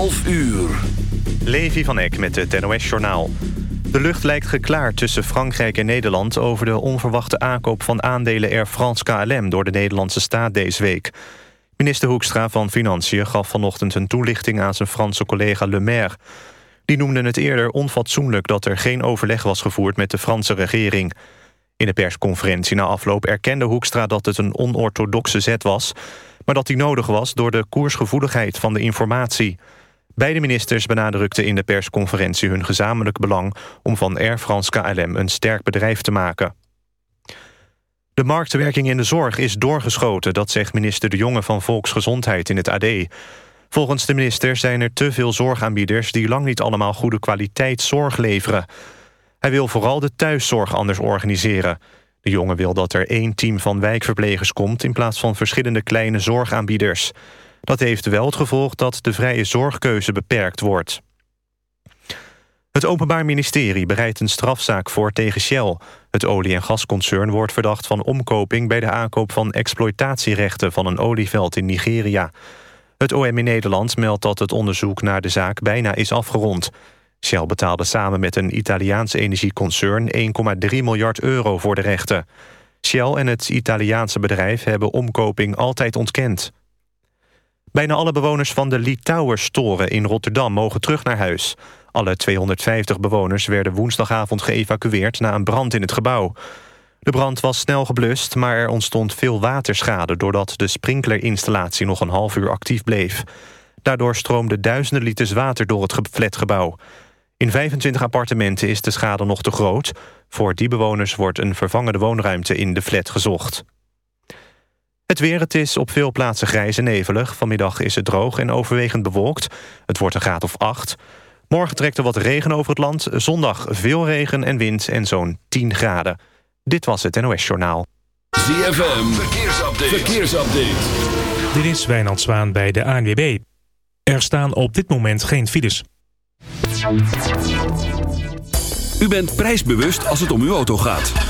11 uur. Levi van Eck met het NOS-journaal. De lucht lijkt geklaard tussen Frankrijk en Nederland... over de onverwachte aankoop van aandelen Air France KLM... door de Nederlandse staat deze week. Minister Hoekstra van Financiën gaf vanochtend een toelichting... aan zijn Franse collega Le Maire. Die noemde het eerder onfatsoenlijk dat er geen overleg was gevoerd... met de Franse regering. In de persconferentie na afloop erkende Hoekstra dat het een onorthodoxe zet was... maar dat die nodig was door de koersgevoeligheid van de informatie... Beide ministers benadrukten in de persconferentie hun gezamenlijk belang... om van Air France KLM een sterk bedrijf te maken. De marktwerking in de zorg is doorgeschoten... dat zegt minister De Jonge van Volksgezondheid in het AD. Volgens de minister zijn er te veel zorgaanbieders... die lang niet allemaal goede kwaliteit zorg leveren. Hij wil vooral de thuiszorg anders organiseren. De Jonge wil dat er één team van wijkverplegers komt... in plaats van verschillende kleine zorgaanbieders... Dat heeft wel het gevolg dat de vrije zorgkeuze beperkt wordt. Het Openbaar Ministerie bereidt een strafzaak voor tegen Shell. Het olie- en gasconcern wordt verdacht van omkoping... bij de aankoop van exploitatierechten van een olieveld in Nigeria. Het OM in Nederland meldt dat het onderzoek naar de zaak bijna is afgerond. Shell betaalde samen met een Italiaans energieconcern 1,3 miljard euro voor de rechten. Shell en het Italiaanse bedrijf hebben omkoping altijd ontkend. Bijna alle bewoners van de Lee in Rotterdam mogen terug naar huis. Alle 250 bewoners werden woensdagavond geëvacueerd na een brand in het gebouw. De brand was snel geblust, maar er ontstond veel waterschade... doordat de sprinklerinstallatie nog een half uur actief bleef. Daardoor stroomden duizenden liters water door het flatgebouw. In 25 appartementen is de schade nog te groot. Voor die bewoners wordt een vervangende woonruimte in de flat gezocht. Het weer, het is op veel plaatsen grijs en nevelig. Vanmiddag is het droog en overwegend bewolkt. Het wordt een graad of 8. Morgen trekt er wat regen over het land. Zondag veel regen en wind en zo'n 10 graden. Dit was het NOS Journaal. ZFM, verkeersupdate. verkeersupdate. Dit is Wijnand Zwaan bij de ANWB. Er staan op dit moment geen files. U bent prijsbewust als het om uw auto gaat.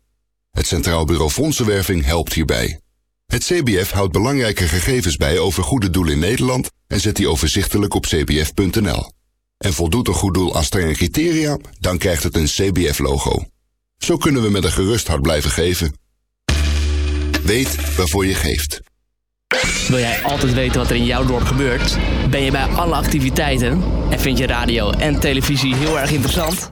Het Centraal Bureau Fondsenwerving helpt hierbij. Het CBF houdt belangrijke gegevens bij over goede doelen in Nederland en zet die overzichtelijk op cbf.nl. En voldoet een goed doel aan strenge criteria, dan krijgt het een CBF-logo. Zo kunnen we met een gerust hart blijven geven. Weet waarvoor je geeft. Wil jij altijd weten wat er in jouw dorp gebeurt? Ben je bij alle activiteiten? En vind je radio en televisie heel erg interessant?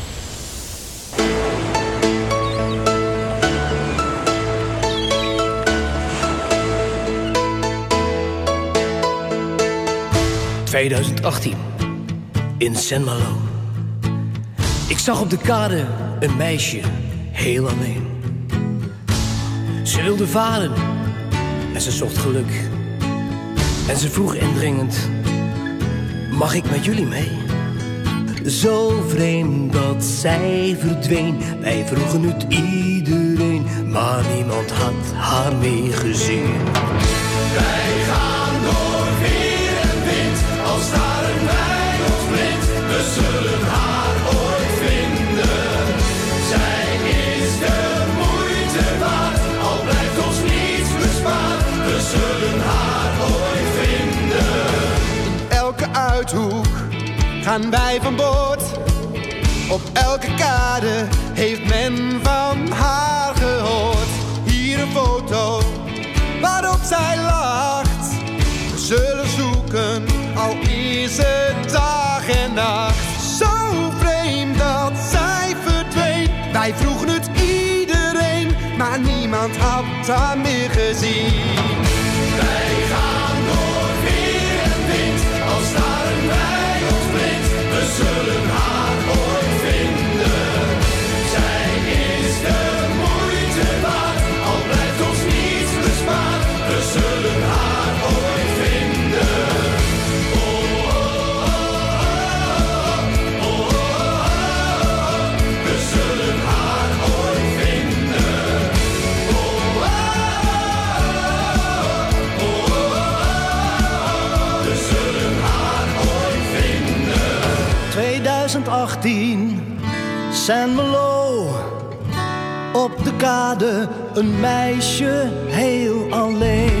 ...2018 in Saint Malo. Ik zag op de kade een meisje, heel alleen. Ze wilde varen en ze zocht geluk. En ze vroeg indringend, mag ik met jullie mee? Zo vreemd dat zij verdween. Wij vroegen het iedereen, maar niemand had haar meegezien. Wij gaan door weer en wind, al staren wij ons blind. We zullen haar ooit vinden. Zij is de moeite waard, al blijft ons niets bespaard. We zullen haar ooit vinden. elke uithoek gaan wij van boord. Op elke kade heeft men van haar gehoord. Hier een foto waarop zij lacht. We zullen zoeken, al is het dag en nacht. Zo vreemd dat zij verdween. Wij vroegen het iedereen, maar niemand had haar meer gezien. Wij gaan door weer en wind, al staren wij ons blind. 2018, San Melo. Op de kade een meisje heel alleen.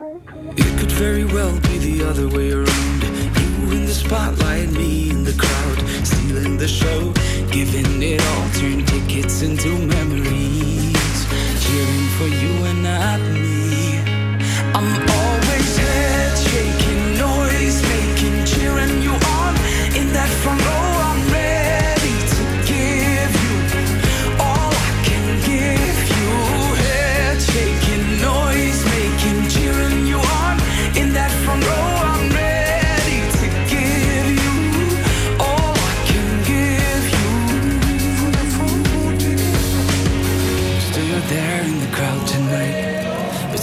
It could very well be the other way around. You in the spotlight, me in the crowd, stealing the show, giving it all, turn tickets into memories, cheering for you and not me. I'm always head shaking, noise making, cheering you on in that front row.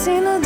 seen the.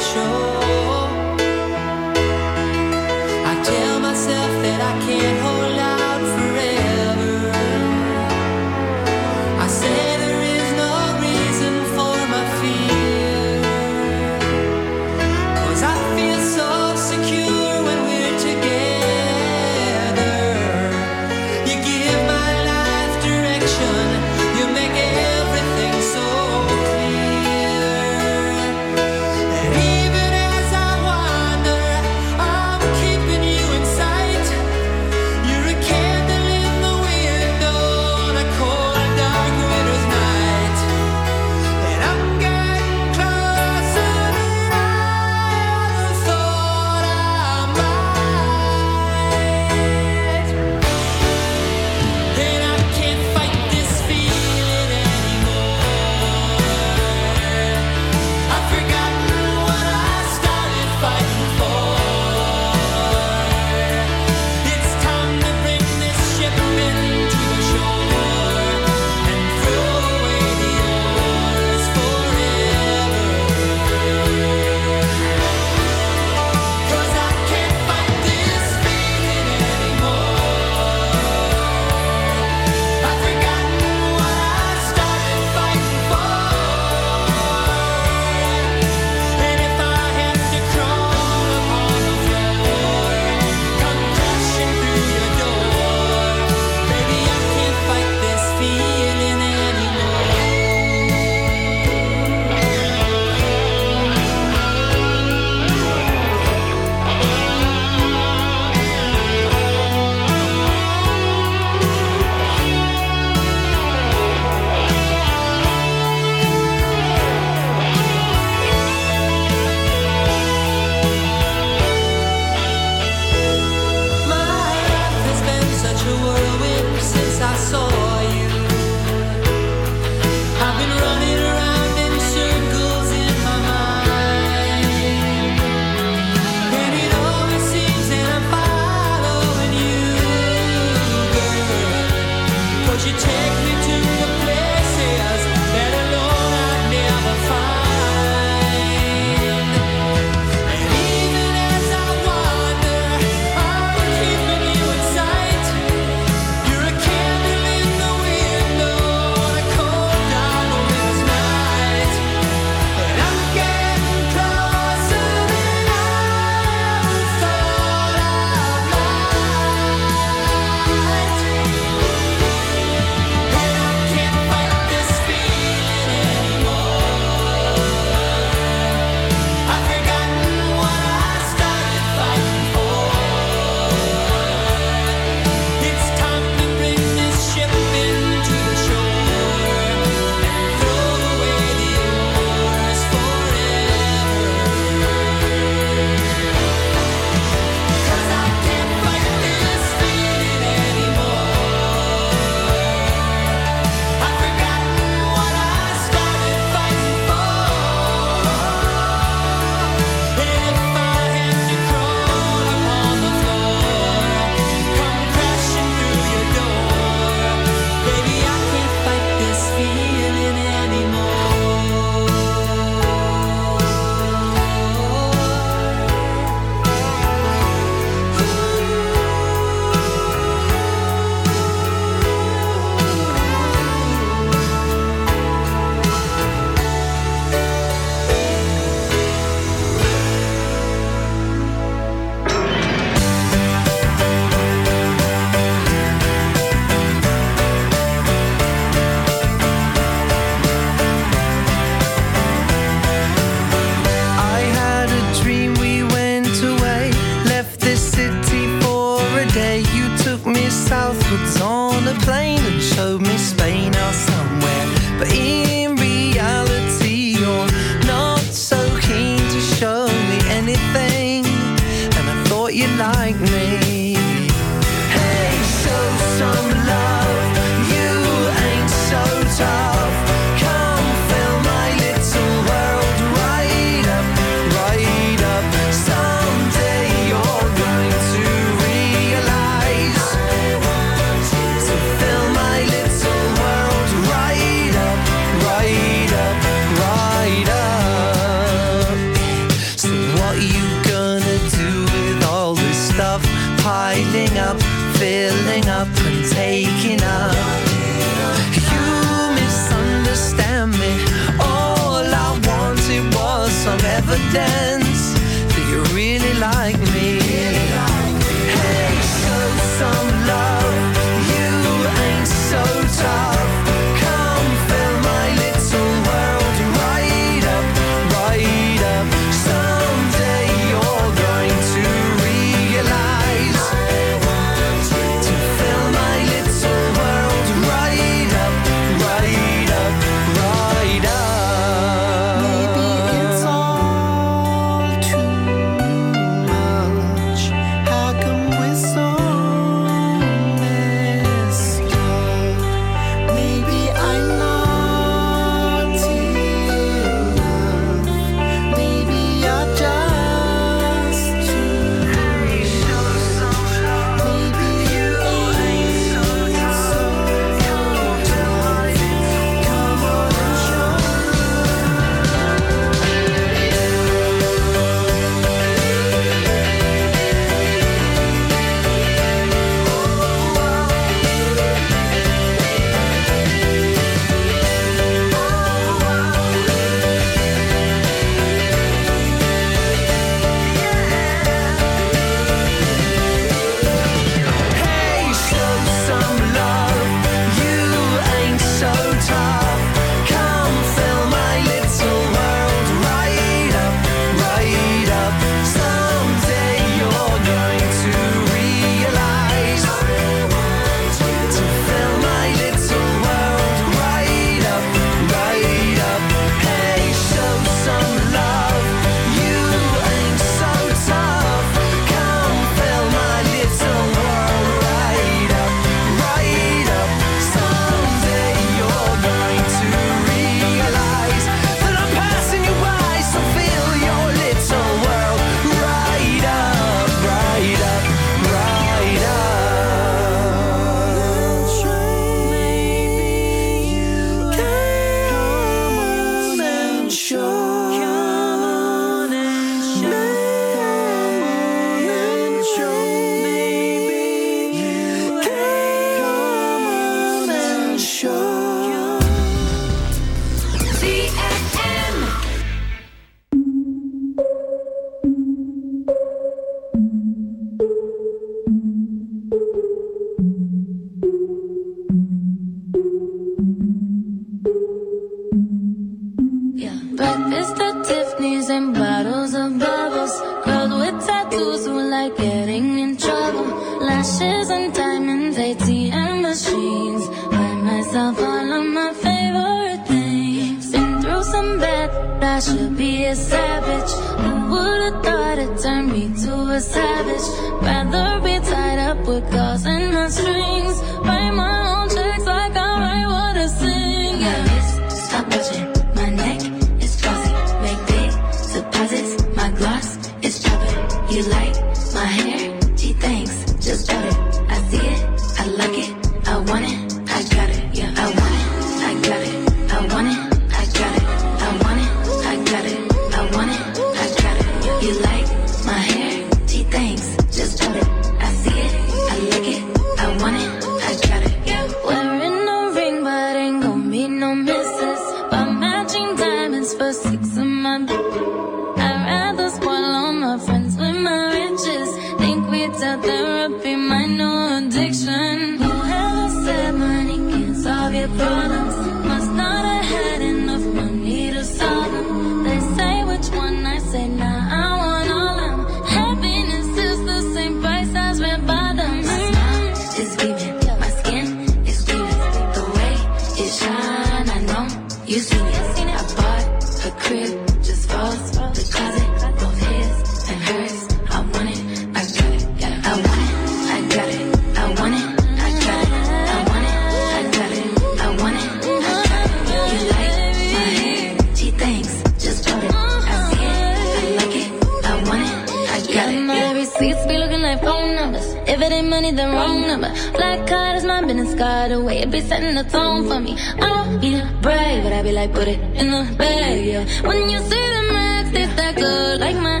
the wrong number. Black card is my business card. away. way it be setting the tone for me. I don't be to brag, but I be like, put it in the bag, yeah. When you see the max, it's that good, like my,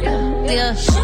yeah.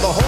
The whole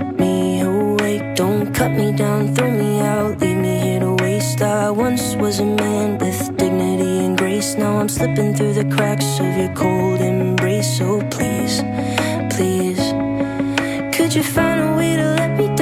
keep me awake. Don't cut me down, throw me out, leave me here to waste. I once was a man with dignity and grace. Now I'm slipping through the cracks of your cold embrace. So please, please, could you find a way to let me?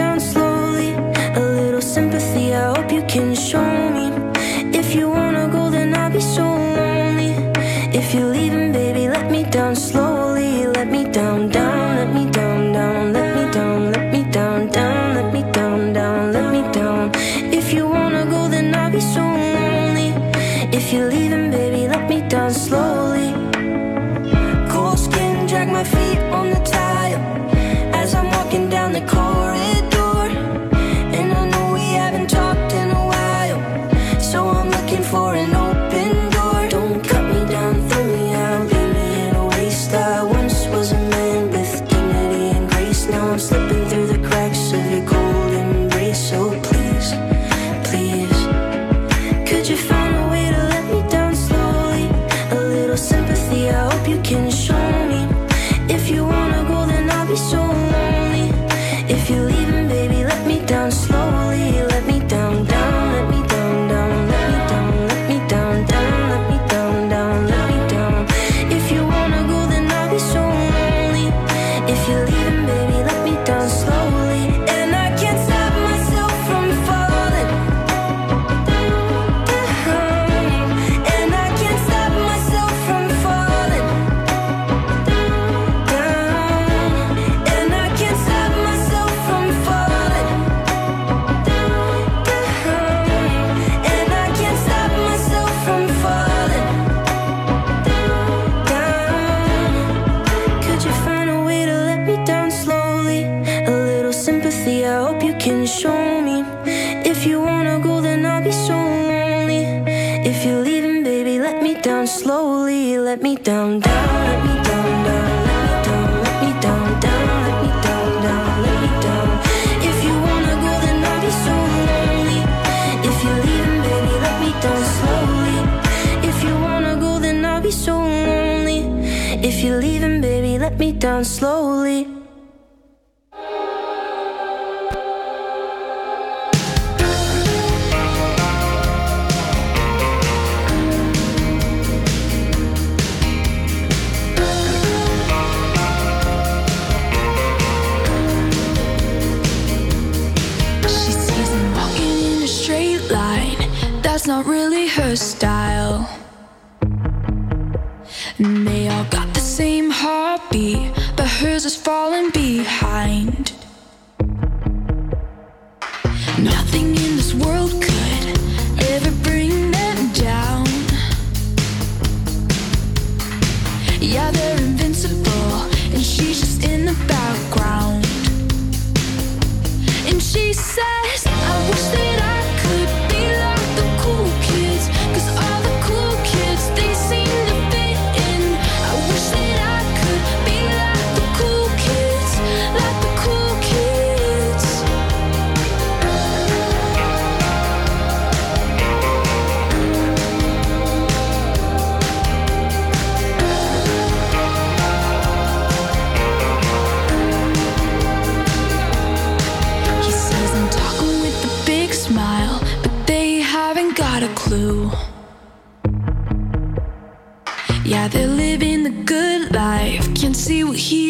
down slowly.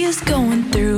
just going through